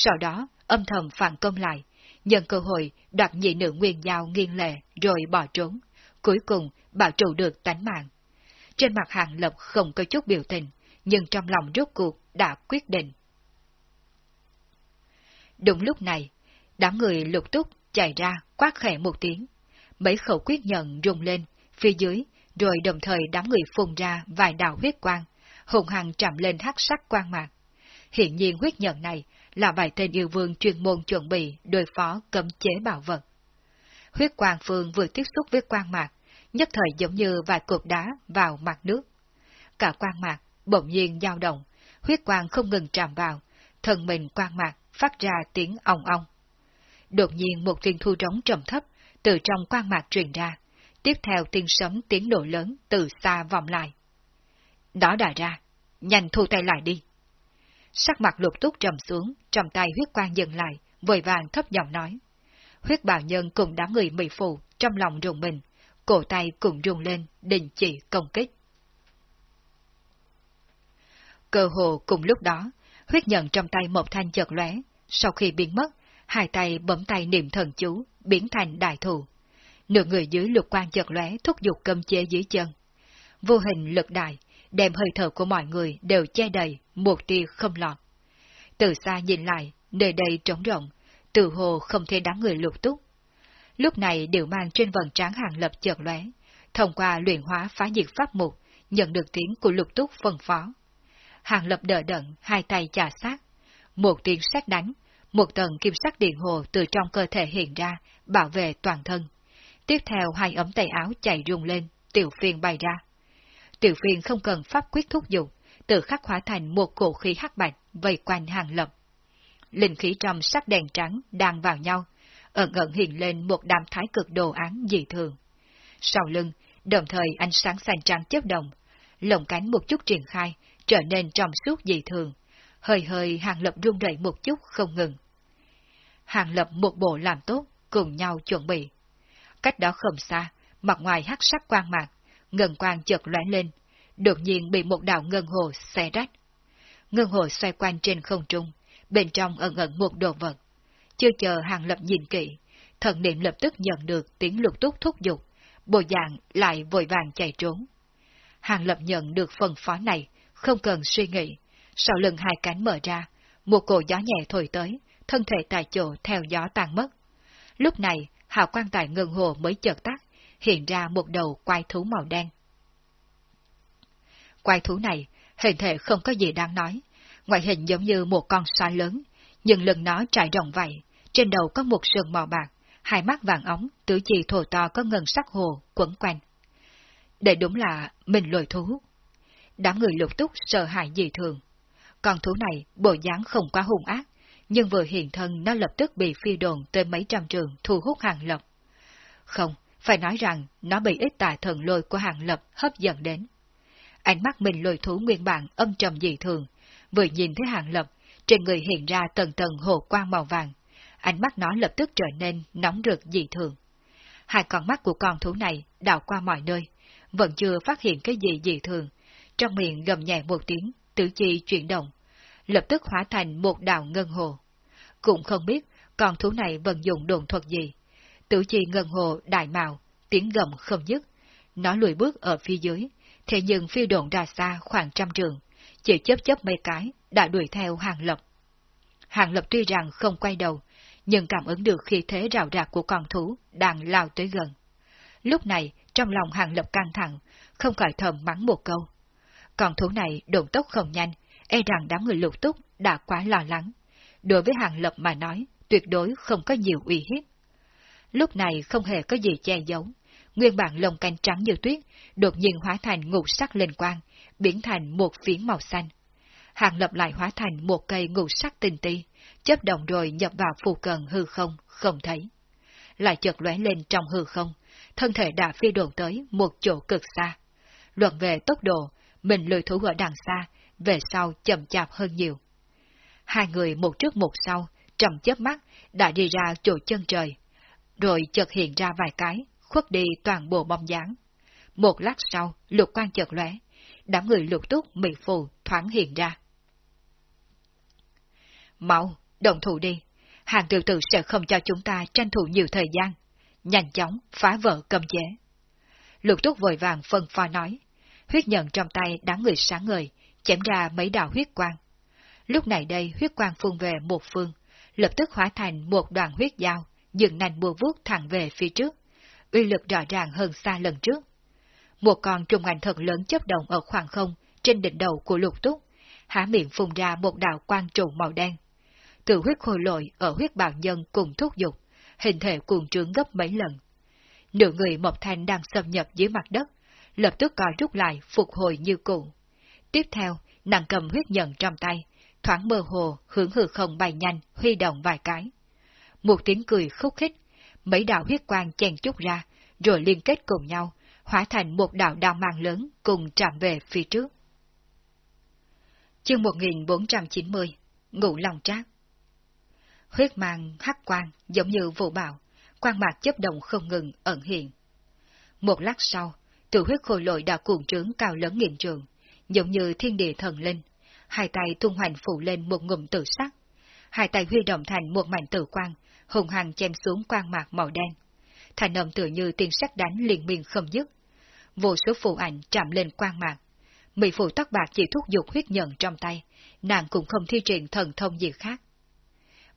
Sau đó, âm thầm phản công lại, nhân cơ hội đoạt nhị nữ nguyên giao nghiêng lệ rồi bỏ trốn, cuối cùng bảo trụ được tánh mạng. Trên mặt hàng lập không có chút biểu tình, nhưng trong lòng rốt cuộc đã quyết định. Đúng lúc này, đám người lục túc chạy ra quát khẽ một tiếng. Mấy khẩu quyết nhận rung lên, phía dưới, rồi đồng thời đám người phun ra vài đạo huyết quang, hùng hằng chạm lên hắc sắc quang mạc. Hiện nhiên huyết nhận này là vài tên yêu vương chuyên môn chuẩn bị đối phó cấm chế bảo vật. Huyết quang phương vừa tiếp xúc với quang mạc, nhất thời giống như vài cột đá vào mặt nước. Cả quang mạc bỗng nhiên dao động, huyết quang không ngừng tràn vào, thân mình quang mạc phát ra tiếng ong ong. Đột nhiên một tiếng thu trống trầm thấp từ trong quang mạc truyền ra, tiếp theo tiếng sấm tiếng nổ lớn từ xa vọng lại. Đó đã ra, nhanh thu tay lại đi. Sắc mặt lục túc trầm xuống, trong tay huyết quang dừng lại, vội vàng thấp giọng nói. Huyết bào nhân cùng đám người mị phụ trong lòng rùng mình, cổ tay cũng rung lên, đình chỉ công kích. Cơ hồ cùng lúc đó, huyết nhận trong tay một thanh chợt lóe, sau khi biến mất, hai tay bấm tay niệm thần chú, biến thành đại thù. Nửa người dưới lục quan chợt lóe thúc giục cầm chế dưới chân. Vô hình lực đại, đem hơi thở của mọi người đều che đầy, một tia không lọt. Từ xa nhìn lại, nơi đây trống rộng, từ hồ không thể đám người lục túc, lúc này đều mang trên vần trán hàng lập chợt lóe, thông qua luyện hóa phá diệt pháp mục, nhận được tiếng của lục túc phân phó. Hàng lập đỡ đận, hai tay chà sát, một tiếng sát đánh, một tầng kim sắc điện hồ từ trong cơ thể hiện ra, bảo vệ toàn thân. Tiếp theo hai ấm tay áo chạy rung lên, tiểu phiên bay ra. Tiểu phiên không cần pháp quyết thúc dụng, tự khắc hóa thành một cổ khí hắc bạch vây quanh hàng lập. Linh khí trong sắc đèn trắng đang vào nhau, ẩn ẩn hiện lên một đám thái cực đồ án dị thường. Sau lưng, đồng thời ánh sáng xanh trắng chớp động, lồng cánh một chút triển khai, trở nên trong suốt dị thường, hơi hơi hàng lập rung rẩy một chút không ngừng. Hàng lập một bộ làm tốt, cùng nhau chuẩn bị. Cách đó không xa, mặt ngoài hắc sắc quang mạc, ngân quang chợt lóe lên, đột nhiên bị một đạo ngân hồ xé rách. Ngân hồ xoay quanh trên không trung, bên trong ẩn ẩn một đồ vật. Chưa chờ hàng lập nhìn kỹ, thần niệm lập tức nhận được tiếng lục túc thúc giục, bộ dạng lại vội vàng chạy trốn. Hàng lập nhận được phần phó này, không cần suy nghĩ, sau lưng hai cánh mở ra, một cổ gió nhẹ thổi tới, thân thể tại chỗ theo gió tan mất. Lúc này, hào quang tại ngân hồ mới chợt tắt, hiện ra một đầu quai thú màu đen. Quai thú này, hình thể không có gì đáng nói, ngoại hình giống như một con sói lớn, nhưng lưng nó trải rộng vậy, trên đầu có một sừng màu bạc, hai mắt vàng ống, tứ chi thổ to có ngân sắc hồ quấn quanh. Đây đúng là mình lồi thú. Đám người lục túc sợ hãi dị thường. Con thú này bộ dáng không quá hung ác, nhưng vừa hiện thân nó lập tức bị phi đồn tới mấy trăm trường thu hút hàng lộc. Không, phải nói rằng nó bị ít tà thần lôi của hàng lập hấp dẫn đến. Ánh mắt mình lôi thú nguyên bản âm trầm dị thường, vừa nhìn thấy hàng lập, trên người hiện ra tầng tầng hồ quang màu vàng, ánh mắt nó lập tức trở nên nóng rực dị thường. Hai con mắt của con thú này đảo qua mọi nơi, vẫn chưa phát hiện cái gì dị thường, trong miệng gầm nhẹ một tiếng, tử chi chuyển động, lập tức hóa thành một đạo ngân hồ. Cũng không biết con thú này vận dụng đồn thuật gì. Tử chi ngân hồ đại mạo, tiếng gầm không dứt, nó lùi bước ở phía dưới, thế nhưng phi đồn ra xa khoảng trăm trường, chỉ chớp chớp mấy cái, đã đuổi theo hàng lập. Hàng lập tuy rằng không quay đầu, nhưng cảm ứng được khi thế rào rạc của con thú đang lao tới gần. Lúc này, trong lòng hàng lập căng thẳng, không khỏi thầm mắng một câu. Con thú này độn tốc không nhanh, e rằng đám người lục túc đã quá lo lắng. Đối với hàng lập mà nói, tuyệt đối không có nhiều uy hiếp. Lúc này không hề có gì che giấu, nguyên bản lồng canh trắng như tuyết, đột nhiên hóa thành ngũ sắc lên quang, biến thành một phiến màu xanh. Hàng lập lại hóa thành một cây ngũ sắc tinh ti, chấp động rồi nhập vào phù cận hư không, không thấy. Lại chợt lóe lên trong hư không, thân thể đã phi đồn tới một chỗ cực xa. Luận về tốc độ, mình lười thú ở đằng xa, về sau chậm chạp hơn nhiều. Hai người một trước một sau, trầm chớp mắt, đã đi ra chỗ chân trời, rồi chợt hiện ra vài cái, khuất đi toàn bộ bóng dáng. Một lát sau, lục quan chợt lóe, đám người lục túc mị phù thoáng hiện ra. Mau, đồng thủ đi, hàng tiểu tử sẽ không cho chúng ta tranh thủ nhiều thời gian. Nhanh chóng, phá vỡ cầm chế. Lục túc vội vàng phân pho nói, huyết nhận trong tay đám người sáng ngời, chém ra mấy đạo huyết quang. Lúc này đây huyết quang phun về một phương, lập tức hóa thành một đoàn huyết dao, dừng nành bùa vuốt thẳng về phía trước, uy lực rõ ràng hơn xa lần trước. Một con trùng ảnh thật lớn chấp động ở khoảng không, trên đỉnh đầu của lục túc, há miệng phun ra một đạo quang trụ màu đen. Từ huyết khôi lội ở huyết bạo nhân cùng thúc dục, hình thể cuồng trướng gấp mấy lần. Nửa người Mộc Thanh đang xâm nhập dưới mặt đất, lập tức co rút lại phục hồi như cũ. Tiếp theo, nàng cầm huyết nhận trong tay, thoáng mơ hồ hướng hư không bay nhanh, huy động vài cái. Một tiếng cười khúc khích, mấy đạo huyết quang chen chút ra, rồi liên kết cùng nhau, hóa thành một đạo đao mang lớn cùng chạm về phía trước. Chương 1490 ngủ Long Trác Huyết mang hắc quang giống như vụ bạo, quang mạc chấp động không ngừng ẩn hiện. Một lát sau, từ huyết khôi lội đã cuồng trướng cao lớn nghìn trường, giống như thiên địa thần linh, hai tay tung hoành phủ lên một ngụm tử sắc, hai tay huy động thành một mảnh tử quang, hùng hằng chém xuống quang mạc màu đen. Thành âm tự như tiên sắc đánh liền miên không dứt. Vô số phù ảnh chạm lên quang mạc. Mỹ phụ tóc bạc chỉ thúc giục huyết nhận trong tay, nàng cũng không thi triển thần thông gì khác.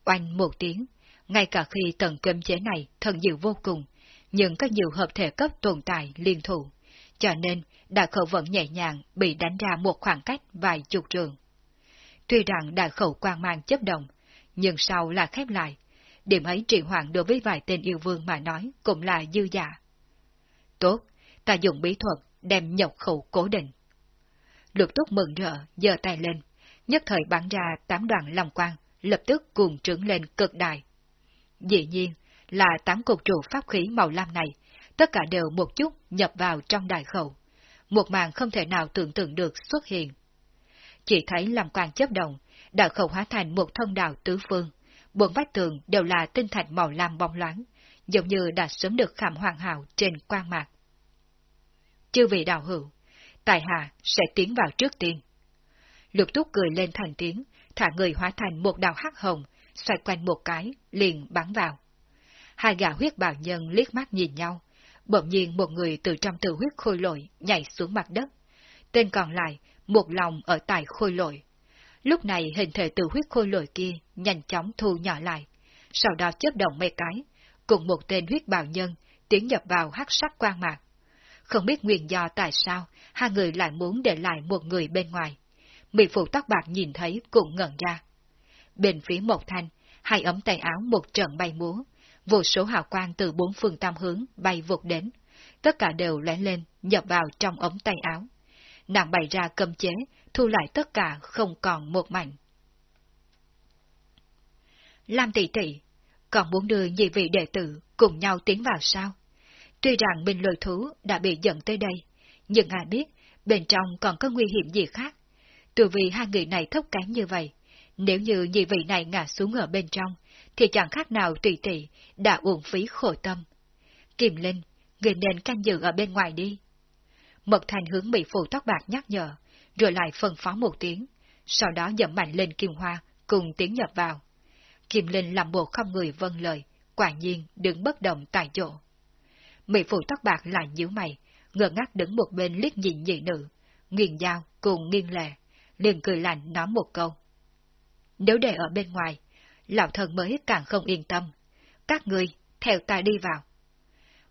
Oanh một tiếng, ngay cả khi tầng cơm chế này thần diệu vô cùng, nhưng có nhiều hợp thể cấp tồn tại liên thủ, cho nên đại khẩu vẫn nhẹ nhàng bị đánh ra một khoảng cách vài chục trường. Tuy rằng đại khẩu quang mang chấp động, nhưng sau là khép lại. Điểm ấy trì hoãn đối với vài tên yêu vương mà nói cũng là dư giả. Tốt, ta dùng bí thuật đem nhọc khẩu cố định. Lục túc mừng rỡ, giơ tay lên, nhất thời bắn ra tám đoạn lòng quang, lập tức cuồng trưởng lên cực đại. Dĩ nhiên, là tám cục trụ pháp khí màu lam này, tất cả đều một chút nhập vào trong đại khẩu. Một màn không thể nào tưởng tượng được xuất hiện. Chỉ thấy làm quang chấp động, đại khẩu hóa thành một thân đạo tứ phương, bốn vách tường đều là tinh thạch màu lam bóng loáng, giống như đã sớm được khảm hoàn hảo trên quang mạc. Chư vị đạo hữu, tài hạ sẽ tiến vào trước tiên. Lục túc cười lên thành tiếng, thả người hóa thành một đạo hắc hồng, xoay quanh một cái, liền bắn vào. Hai gã huyết bào nhân liếc mắt nhìn nhau, bỗng nhiên một người từ trong tử huyết khôi lội nhảy xuống mặt đất. Tên còn lại, một lòng ở tại khôi lội. Lúc này hình thể từ huyết khôi lội kia nhanh chóng thu nhỏ lại, sau đó chớp động mấy cái, cùng một tên huyết bào nhân tiến nhập vào hắc sắc quang mạc. Không biết nguyên do tại sao hai người lại muốn để lại một người bên ngoài. Mỹ phụ tóc bạc nhìn thấy cũng ngẩn ra. Bên phía một thanh, hai ấm tay áo một trận bay múa, vô số hào quang từ bốn phương tam hướng bay vụt đến, tất cả đều lóe lên, nhập vào trong ống tay áo. Nàng bày ra cầm chế, thu lại tất cả không còn một mảnh. Lam tỷ tỷ, còn muốn đưa nhị vị đệ tử cùng nhau tiến vào sao? Tuy rằng bình lôi thú đã bị dẫn tới đây, nhưng ai biết bên trong còn có nguy hiểm gì khác. Từ vì hai người này thấp kém như vậy, nếu như nhị vị này ngã xuống ở bên trong, thì chẳng khác nào tùy tỷ đã uổng phí khổ tâm. Kim Linh, người nên canh giữ ở bên ngoài đi. Mật thành hướng bị phụ tóc bạc nhắc nhở, rồi lại phân phó một tiếng, sau đó dậm mạnh lên kim hoa, cùng tiến nhập vào. Kim Linh làm bộ không người vâng lời, quả nhiên đứng bất động tại chỗ. Mỹ phụ tóc bạc lại nhíu mày, ngơ ngác đứng một bên liếc nhìn nhị nữ, nghiền dao cùng nghiêng lệ, liền cười lạnh nói một câu. Nếu để ở bên ngoài, lão thần mới càng không yên tâm. Các ngươi, theo ta đi vào.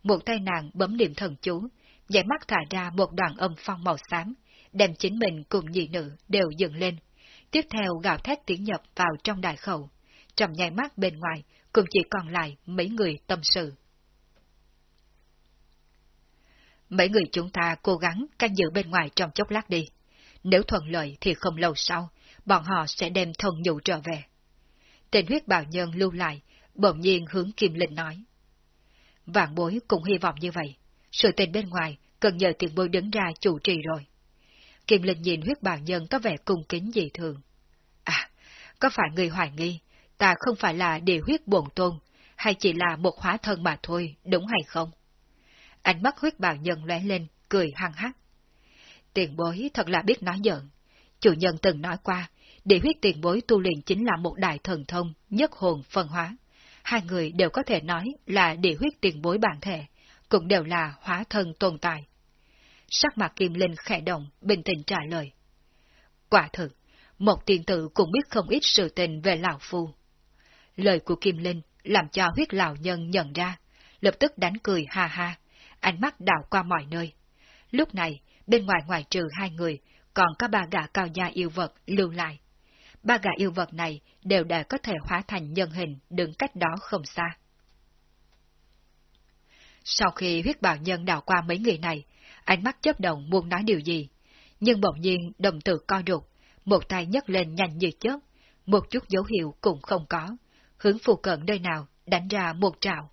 Một tay nàng bấm niệm thần chú, giải mắt thả ra một đoàn âm phong màu xám, đem chính mình cùng nhị nữ đều dựng lên. Tiếp theo gào thét tiến nhập vào trong đại khẩu. Trong nhai mắt bên ngoài, cũng chỉ còn lại mấy người tâm sự. Mấy người chúng ta cố gắng canh giữ bên ngoài trong chốc lát đi. Nếu thuận lợi thì không lâu sau, bọn họ sẽ đem thần nhụ trở về. Tên huyết bào nhân lưu lại, bỗng nhiên hướng Kim Linh nói. Vạn bối cũng hy vọng như vậy. Sự tình bên ngoài cần nhờ tiền bối đứng ra chủ trì rồi. Kim Linh nhìn huyết bào nhân có vẻ cung kính dị thường. À, có phải người hoài nghi, ta không phải là địa huyết bổn tôn, hay chỉ là một hóa thân mà thôi, đúng hay không? Ánh mắt huyết bào nhân lóe lên, cười hăng hắc. Tiền bối thật là biết nói giận. Chủ nhân từng nói qua, địa huyết tiền bối tu luyện chính là một đại thần thông, nhất hồn phân hóa. Hai người đều có thể nói là địa huyết tiền bối bản thể, cũng đều là hóa thân tồn tại. Sắc mặt Kim Linh khẽ động, bình tĩnh trả lời. Quả thực, một tiền tử cũng biết không ít sự tình về Lão Phu. Lời của Kim Linh làm cho huyết lão nhân nhận ra, lập tức đánh cười ha ha, ánh mắt đảo qua mọi nơi. Lúc này, bên ngoài ngoài trừ hai người, còn có ba gã cao gia yêu vật lưu lại. Ba gã yêu vật này đều đã có thể hóa thành nhân hình đứng cách đó không xa. Sau khi huyết bảo nhân đào qua mấy người này, ánh mắt chớp động muốn nói điều gì, nhưng bỗng nhiên đồng tử co rụt, một tay nhấc lên nhanh như chớp, một chút dấu hiệu cũng không có, hướng phù cận nơi nào đánh ra một trào.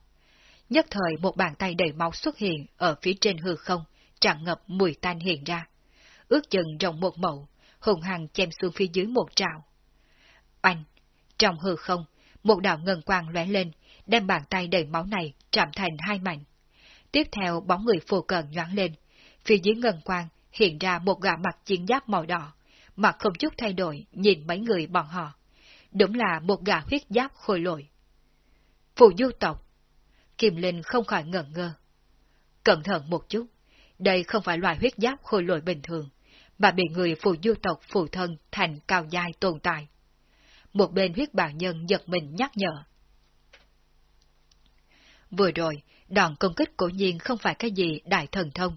Nhất thời một bàn tay đầy máu xuất hiện ở phía trên hư không, tràn ngập mùi tan hiện ra. Ước chừng rộng một mẫu, hùng hằng chém xuống phía dưới một trào. Oanh! Trong hư không, một đạo ngân quang lóe lên, đem bàn tay đầy máu này chạm thành hai mảnh. Tiếp theo bóng người phù cận nhoáng lên, phía dưới ngân quang hiện ra một gã mặt chiến giáp màu đỏ, mặt không chút thay đổi nhìn mấy người bọn họ. Đúng là một gã huyết giáp khôi lội. Phù du tộc. Kim Linh không khỏi ngẩn ngơ. Cẩn thận một chút, đây không phải loài huyết giáp khôi lội bình thường, mà bị người phù du tộc phù thân thành cao dai tồn tại. Một bên huyết bào nhân giật mình nhắc nhở. Vừa rồi, đòn công kích của nhiên không phải cái gì đại thần thông,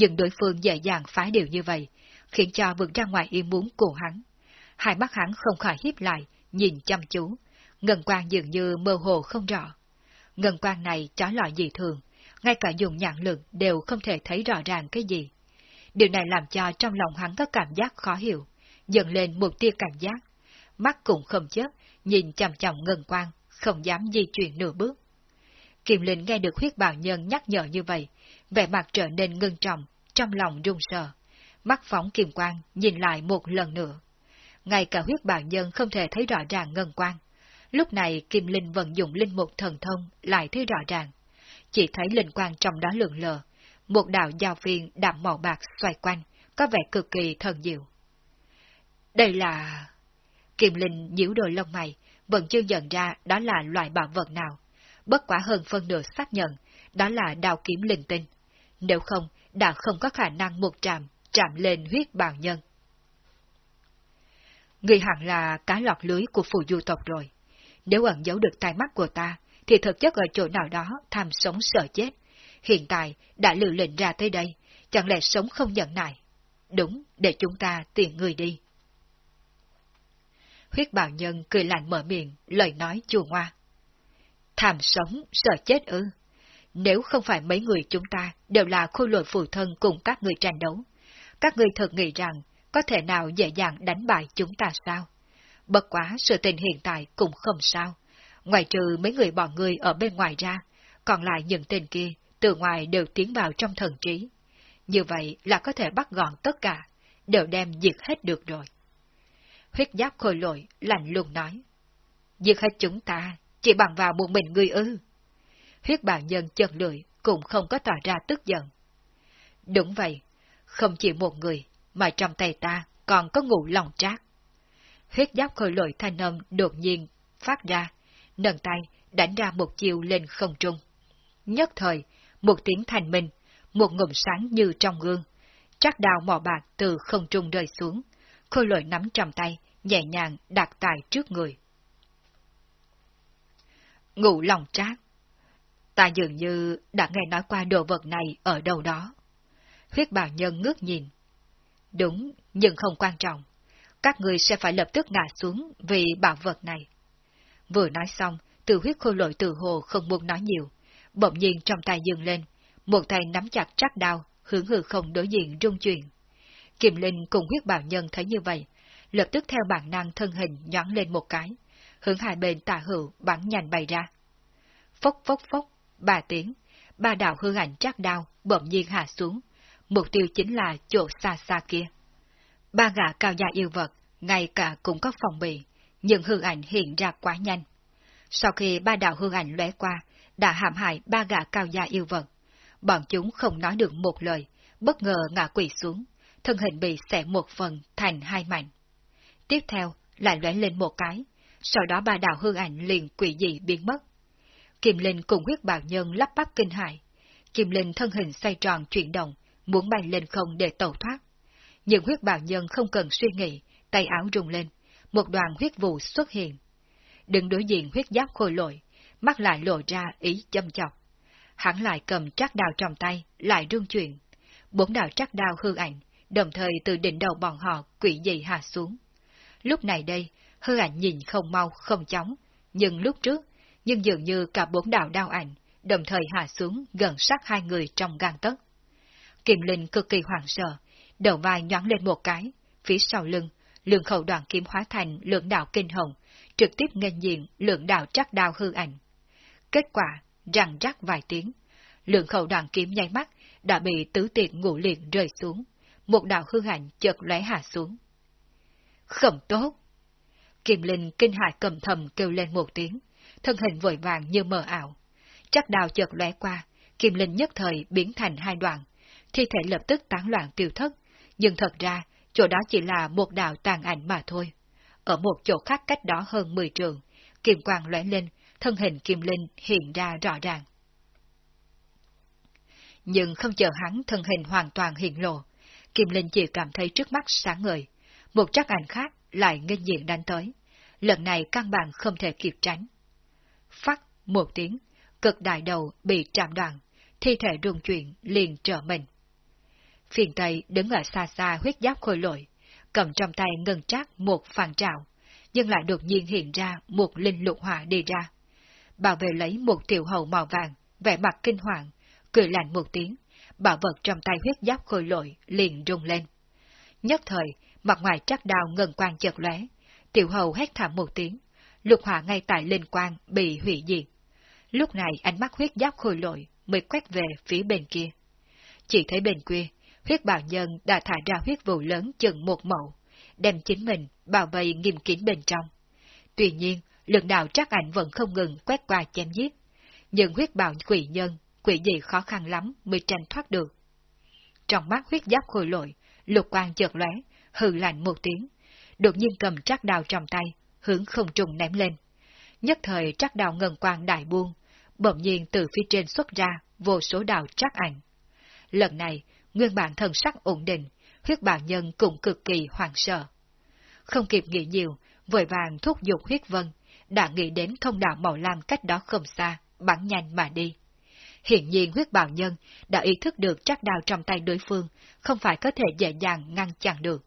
nhưng đối phương dễ dàng phá điều như vậy, khiến cho vượt ra ngoài ý muốn của hắn. Hai mắt hắn không khỏi hiếp lại, nhìn chăm chú, ngân quang dường như mơ hồ không rõ. Ngân quang này chói lọi dị thường, ngay cả dùng nhãn lực đều không thể thấy rõ ràng cái gì. Điều này làm cho trong lòng hắn có cảm giác khó hiểu, dần lên một tia cảm giác. Mắt cũng không chớp, nhìn chằm chằm ngân quang, không dám di chuyển nửa bước. kiềm Linh nghe được huyết bào nhân nhắc nhở như vậy, vẻ mặt trở nên ngưng trọng, trong lòng run sợ. Mắt phóng kim quang, nhìn lại một lần nữa. Ngay cả huyết bào nhân không thể thấy rõ ràng ngân quang. Lúc này Kim Linh vận dụng linh mục thần thông lại thấy rõ ràng. Chỉ thấy linh quang trong đó lượn lờ, một đạo giao phiên đạm màu bạc xoay quanh, có vẻ cực kỳ thần diệu. Đây là... Kim Linh nhíu đôi lông mày, vẫn chưa nhận ra đó là loại bảo vật nào. Bất quả hơn phân nửa xác nhận, đó là đào kiếm linh tinh. Nếu không, đã không có khả năng một trạm, chạm lên huyết bào nhân. Người hẳn là cá lọt lưới của phù du tộc rồi. Nếu ẩn giấu được tai mắt của ta, thì thực chất ở chỗ nào đó tham sống sợ chết. Hiện tại đã lựa lệnh ra tới đây, chẳng lẽ sống không nhận nại? Đúng, để chúng ta tiền người đi. Huyết bào nhân cười lạnh mở miệng, lời nói chua ngoa. Tham sống, sợ chết ư. Nếu không phải mấy người chúng ta đều là khôi lội phù thân cùng các người tranh đấu, các người thật nghĩ rằng có thể nào dễ dàng đánh bại chúng ta sao? Bất quá sự tình hiện tại cũng không sao. Ngoài trừ mấy người bọn người ở bên ngoài ra, còn lại những tên kia từ ngoài đều tiến vào trong thần trí. Như vậy là có thể bắt gọn tất cả, đều đem diệt hết được rồi. Huyết giáp khôi lội, lạnh lùng nói. Diệt hết chúng ta, chỉ bằng vào một mình người ư. Huyết bào nhân chân lười, cũng không có tỏ ra tức giận. Đúng vậy, không chỉ một người, mà trong tay ta còn có ngủ lòng trác. Huyết giáp khôi lội thanh âm đột nhiên phát ra, nâng tay đánh ra một chiều lên không trung. Nhất thời, một tiếng thành minh, một ngụm sáng như trong gương. Trác đào mỏ bạc từ không trung rơi xuống, khôi lội nắm trong tay, nhẹ nhàng đặt tại trước người. Ngủ lòng trác. Ta dường như đã nghe nói qua đồ vật này ở đâu đó. Huyết bào nhân ngước nhìn. Đúng, nhưng không quan trọng. Các người sẽ phải lập tức ngã xuống vì bảo vật này. Vừa nói xong, từ huyết khôi lội từ hồ không muốn nói nhiều. Bỗng nhiên trong tay dừng lên, một tay nắm chặt chắc đao, hướng hư không đối diện rung chuyển. Kiềm Linh cùng huyết bào nhân thấy như vậy, lập tức theo bản năng thân hình nhón lên một cái, hướng hai bên tà hữu bắn nhanh bay ra. Phốc phốc phốc, ba tiếng, ba đạo hư ảnh chắc đao bỗng nhiên hạ xuống, mục tiêu chính là chỗ xa xa kia. Ba gã cao gia yêu vật, ngay cả cũng có phòng bị, nhưng hư ảnh hiện ra quá nhanh. Sau khi ba đạo hư ảnh lóe qua, đã hãm hại ba gã cao gia yêu vật. Bọn chúng không nói được một lời, bất ngờ ngã quỳ xuống, thân hình bị xẻ một phần thành hai mảnh. Tiếp theo, lại lóe lên một cái, sau đó ba đạo hư ảnh liền quỷ dị biến mất. Kim Linh cùng huyết bảo nhân lắp bắp kinh hại. Kim Linh thân hình xoay tròn chuyển động, muốn bay lên không để tẩu thoát. Nhưng huyết bảo nhân không cần suy nghĩ, tay áo rung lên, một đoàn huyết vụ xuất hiện. Đừng đối diện huyết giáp khôi lội, mắt lại lộ ra ý châm chọc. Hắn lại cầm trác đào trong tay, lại rung chuyển. Bốn đạo trác đao hư ảnh, đồng thời từ đỉnh đầu bọn họ quỷ dị hạ xuống. Lúc này đây, hư ảnh nhìn không mau không chóng, nhưng lúc trước, nhưng dường như cả bốn đạo đao ảnh, đồng thời hạ xuống gần sát hai người trong gang tấc. Kiềm Linh cực kỳ hoảng sợ, đầu vai nhón lên một cái, phía sau lưng, lượng khẩu đoàn kiếm hóa thành lượng đạo kinh hồng, trực tiếp nghênh diện lượng đạo chắc đao hư ảnh. Kết quả, răng rắc vài tiếng, lượng khẩu đoàn kiếm nháy mắt đã bị tứ tiệt ngũ liền rơi xuống, một đạo hư ảnh chợt lóe hạ xuống. Không tốt! Kim Linh kinh hại cầm thầm kêu lên một tiếng, thân hình vội vàng như mờ ảo. Chắc đào chợt lóe qua, Kim Linh nhất thời biến thành hai đoạn, thi thể lập tức tán loạn tiêu thất, nhưng thật ra chỗ đó chỉ là một đạo tàn ảnh mà thôi. Ở một chỗ khác cách đó hơn 10 trường, kim quang lóe lên, thân hình Kim Linh hiện ra rõ ràng. Nhưng không chờ hắn thân hình hoàn toàn hiện lộ, Kim Linh chỉ cảm thấy trước mắt sáng ngời, một chắc ảnh khác lại nghênh diện đánh tới. Lần này căn bản không thể kịp tránh. Phát một tiếng, cực đại đầu bị chạm đoạn, thi thể rung chuyển liền trở mình. Phiền Tây đứng ở xa xa huyết giáp khôi lội, cầm trong tay ngân trác một phàn trào, nhưng lại đột nhiên hiện ra một linh lục hỏa đi ra. Bảo vệ lấy một tiểu hầu màu vàng, vẻ mặt kinh hoàng, cười lạnh một tiếng, bảo vật trong tay huyết giáp khôi lội liền rung lên. Nhất thời, mặt ngoài trắc đào ngân quang chợt lóe, tiểu hầu hét thảm một tiếng, lục hỏa ngay tại linh quang bị hủy diệt. Lúc này ánh mắt huyết giáp khôi lội mới quét về phía bên kia. Chỉ thấy bên kia, huyết bào nhân đã thả ra huyết vụ lớn chừng một mẫu, đem chính mình bảo vệ nghiêm kín bên trong. Tuy nhiên, lượng đạo trắc ảnh vẫn không ngừng quét qua chém giết, nhưng huyết bào quỷ nhân, quỷ gì khó khăn lắm mới tranh thoát được. Trong mắt huyết giáp khôi lội, lục quang chợt lóe, hừ lạnh một tiếng, đột nhiên cầm trắc đào trong tay, hướng không trùng ném lên. Nhất thời trắc đào ngân quang đại buông, bỗng nhiên từ phía trên xuất ra vô số đào trắc ảnh. Lần này, nguyên bản thần sắc ổn định, huyết bản nhân cũng cực kỳ hoảng sợ. Không kịp nghĩ nhiều, vội vàng thúc giục huyết vân, đã nghĩ đến thông đạo màu lam cách đó không xa, bắn nhanh mà đi. Hiện nhiên huyết bào nhân đã ý thức được chắc đào trong tay đối phương, không phải có thể dễ dàng ngăn chặn được.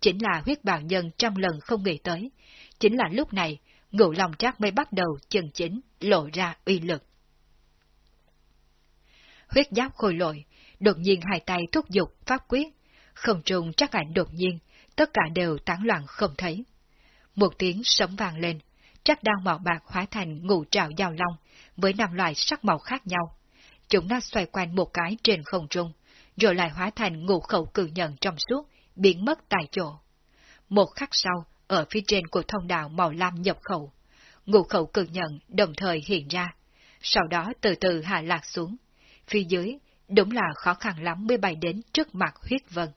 Chính là huyết bào nhân trăm lần không nghĩ tới, chính là lúc này, ngũ lòng trác mới bắt đầu chân chính, lộ ra uy lực. Huyết giáp khôi lội, đột nhiên hai tay thúc giục pháp quyết, không trùng chắc ảnh đột nhiên, tất cả đều tán loạn không thấy. Một tiếng sấm vàng lên, chắc đao màu bạc hóa thành ngũ trào giao long, với năm loại sắc màu khác nhau. Chúng nó xoay quanh một cái trên không trung, rồi lại hóa thành ngũ khẩu cử nhận trong suốt, biến mất tại chỗ. Một khắc sau, ở phía trên của thông đạo màu lam nhập khẩu, ngũ khẩu cử nhận đồng thời hiện ra, sau đó từ từ hạ lạc xuống. Phía dưới, đúng là khó khăn lắm mới bay đến trước mặt huyết vân.